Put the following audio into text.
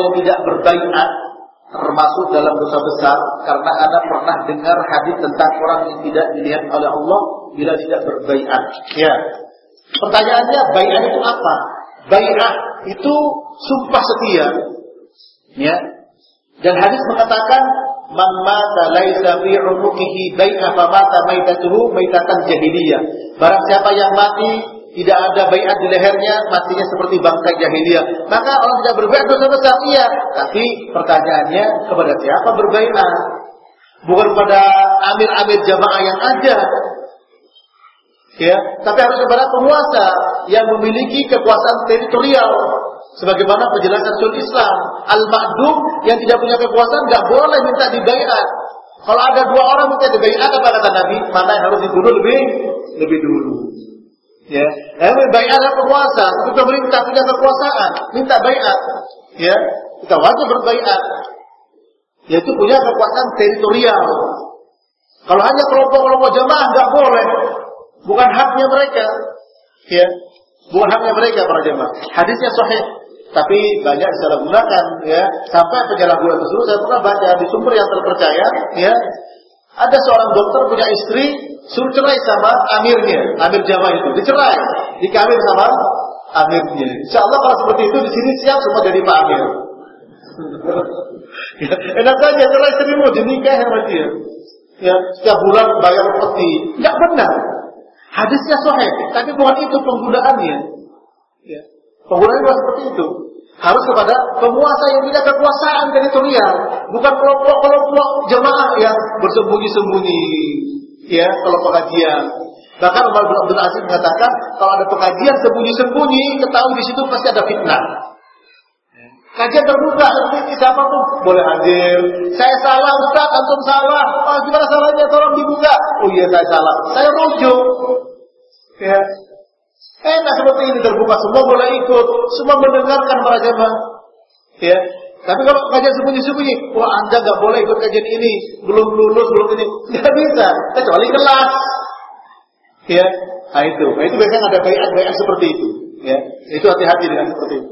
yang tidak berbaikat termasuk dalam dosa besar karena Anda pernah dengar hadis tentang orang yang tidak dilihat oleh Allah bila tidak berbaikat. Ya. Pertanyaannya baiat itu apa? Baiat itu sumpah setia. Ya. Dan hadis mengatakan man mata laisa fi unuqihi bai'a mata maitatuhu maitatan jahiliyah. Barang siapa yang mati tidak ada bayat di lehernya, matinya seperti bangkai jahiliyah. Maka orang tidak berbayat dosa besar, iya. Tapi pertanyaannya kepada siapa berbayat? Bukan pada amir-amir jamaah yang ada. Ya, tapi harus kepada penguasa yang memiliki kekuasaan teritorial. Sebagaimana penjelasan sul Islam, al-ma'dum yang tidak punya kekuasaan nggak boleh minta dibayar. Kalau ada dua orang minta dibayar apa kata Nabi? Mana yang harus dibunuh lebih lebih dulu. Ya, eh, bayar penguasa, itu pemerintah punya kekuasaan, minta bayar. Ya, kita wajib berbayar. Yaitu punya kekuasaan teritorial. Kalau hanya kelompok-kelompok jamaah nggak boleh, bukan haknya mereka. Ya, bukan haknya mereka para jamaah. Hadisnya sahih, tapi banyak disalahgunakan ya sampai penyalahgunaan tersebut saya pernah baca di sumber yang terpercaya ya ada seorang dokter punya istri suruh cerai sama amirnya, amir Jawa itu. Dicerai, dikawin sama amirnya. Insya Allah kalau seperti itu di sini siap semua jadi Pak Amir. enak saja cerai seribu dinikah sama dia. Ya, setiap bulan bayar peti. Enggak benar. Hadisnya sahih, tapi bukan itu penggunaannya. Ya. Penggunaannya seperti itu harus kepada penguasa yang tidak kekuasaan teritorial, bukan kelompok-kelompok jemaah yang bersembunyi-sembunyi ya kalau pengajian. Bahkan Umar bin Abdul Aziz mengatakan kalau ada pengajian sembunyi-sembunyi, ketahui di situ pasti ada fitnah. Kajian terbuka, seperti siapa pun boleh hadir. Saya salah Ustaz, antum salah. Oh, gimana salahnya? Tolong dibuka. Oh iya saya salah. Saya rujuk. Ya. Enak seperti ini terbuka, semua boleh ikut, semua mendengarkan para jemaah. Ya, tapi kalau kajian sembunyi-sembunyi, wah anda nggak boleh ikut kajian ini, belum lulus, belum ini, nggak bisa, kecuali kelas. Ya, nah itu, nah itu biasanya ada bayat-bayat seperti itu. Ya, itu hati-hati dengan seperti itu.